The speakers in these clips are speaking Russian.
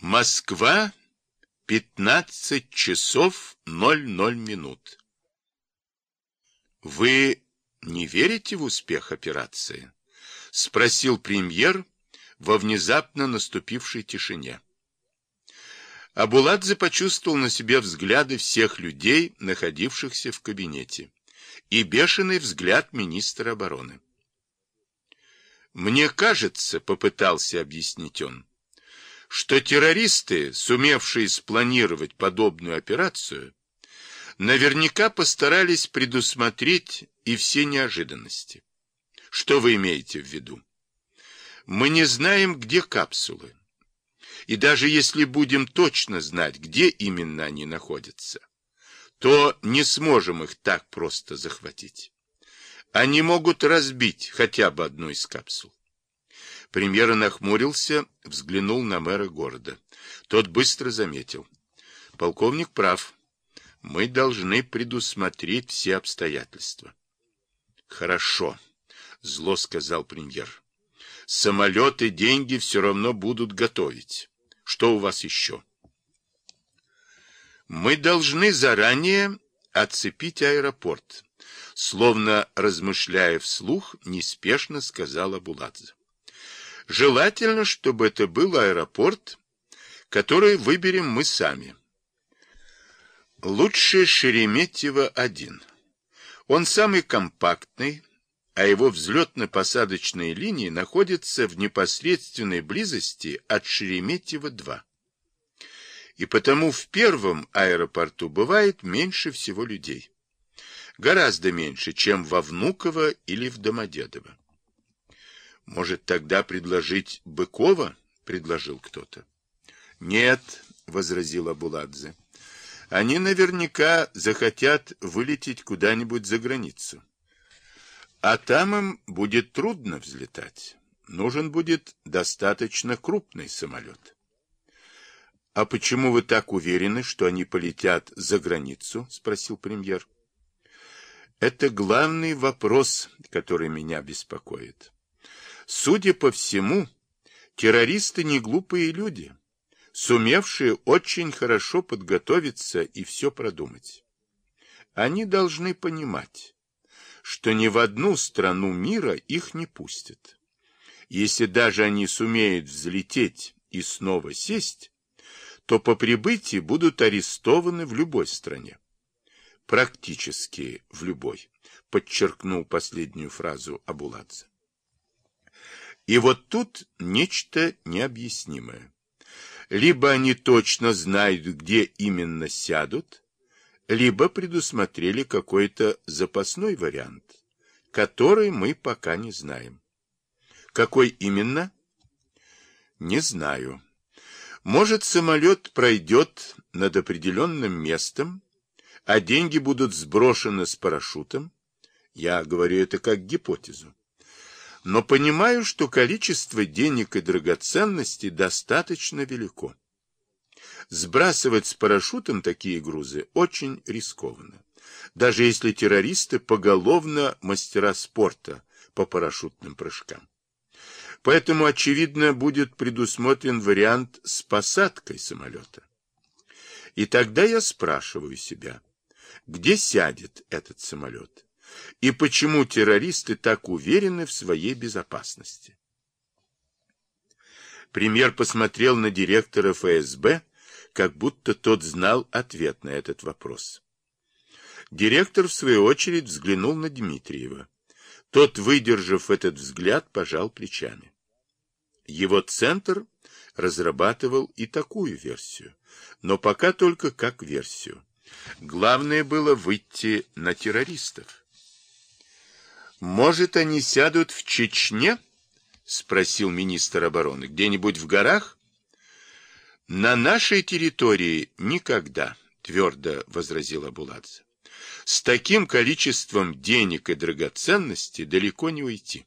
Москва, 15 часов 00 минут. Вы не верите в успех операции? Спросил премьер во внезапно наступившей тишине. Абуладзе почувствовал на себе взгляды всех людей, находившихся в кабинете, и бешеный взгляд министра обороны. «Мне кажется, — попытался объяснить он, что террористы, сумевшие спланировать подобную операцию, наверняка постарались предусмотреть и все неожиданности. Что вы имеете в виду? Мы не знаем, где капсулы. И даже если будем точно знать, где именно они находятся, то не сможем их так просто захватить. Они могут разбить хотя бы одну из капсул. Премьер нахмурился, взглянул на мэра города. Тот быстро заметил. Полковник прав. Мы должны предусмотреть все обстоятельства. Хорошо, зло сказал премьер. Самолеты, деньги все равно будут готовить. Что у вас еще? Мы должны заранее оцепить аэропорт. Словно размышляя вслух, неспешно сказала Буладзе. Желательно, чтобы это был аэропорт, который выберем мы сами. Лучше Шереметьево-1. Он самый компактный, а его взлетно-посадочные линии находятся в непосредственной близости от Шереметьево-2. И потому в первом аэропорту бывает меньше всего людей. Гораздо меньше, чем во Внуково или в Домодедово. Может, тогда предложить Быкова? Предложил кто-то. Нет, возразил Абуладзе. Они наверняка захотят вылететь куда-нибудь за границу. А там им будет трудно взлетать. Нужен будет достаточно крупный самолет. А почему вы так уверены, что они полетят за границу? Спросил премьер. Это главный вопрос, который меня беспокоит. Судя по всему, террористы не глупые люди, сумевшие очень хорошо подготовиться и все продумать. Они должны понимать, что ни в одну страну мира их не пустят. Если даже они сумеют взлететь и снова сесть, то по прибытии будут арестованы в любой стране. Практически в любой, подчеркнул последнюю фразу Абуладзе. И вот тут нечто необъяснимое. Либо они точно знают, где именно сядут, либо предусмотрели какой-то запасной вариант, который мы пока не знаем. Какой именно? Не знаю. Может, самолет пройдет над определенным местом, а деньги будут сброшены с парашютом? Я говорю это как гипотезу но понимаю, что количество денег и драгоценностей достаточно велико. Сбрасывать с парашютом такие грузы очень рискованно, даже если террористы поголовно мастера спорта по парашютным прыжкам. Поэтому, очевидно, будет предусмотрен вариант с посадкой самолета. И тогда я спрашиваю себя, где сядет этот самолет? И почему террористы так уверены в своей безопасности. Премьер посмотрел на директора ФСБ, как будто тот знал ответ на этот вопрос. Директор, в свою очередь, взглянул на Дмитриева. Тот, выдержав этот взгляд, пожал плечами. Его центр разрабатывал и такую версию, но пока только как версию. Главное было выйти на террористов. Может, они сядут в Чечне? Спросил министр обороны. Где-нибудь в горах? На нашей территории никогда, твердо возразил Абуладзе. С таким количеством денег и драгоценностей далеко не уйти.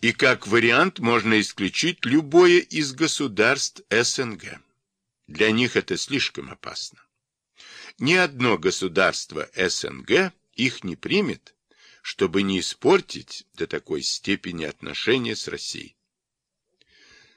И как вариант можно исключить любое из государств СНГ. Для них это слишком опасно. Ни одно государство СНГ их не примет, чтобы не испортить до такой степени отношения с Россией.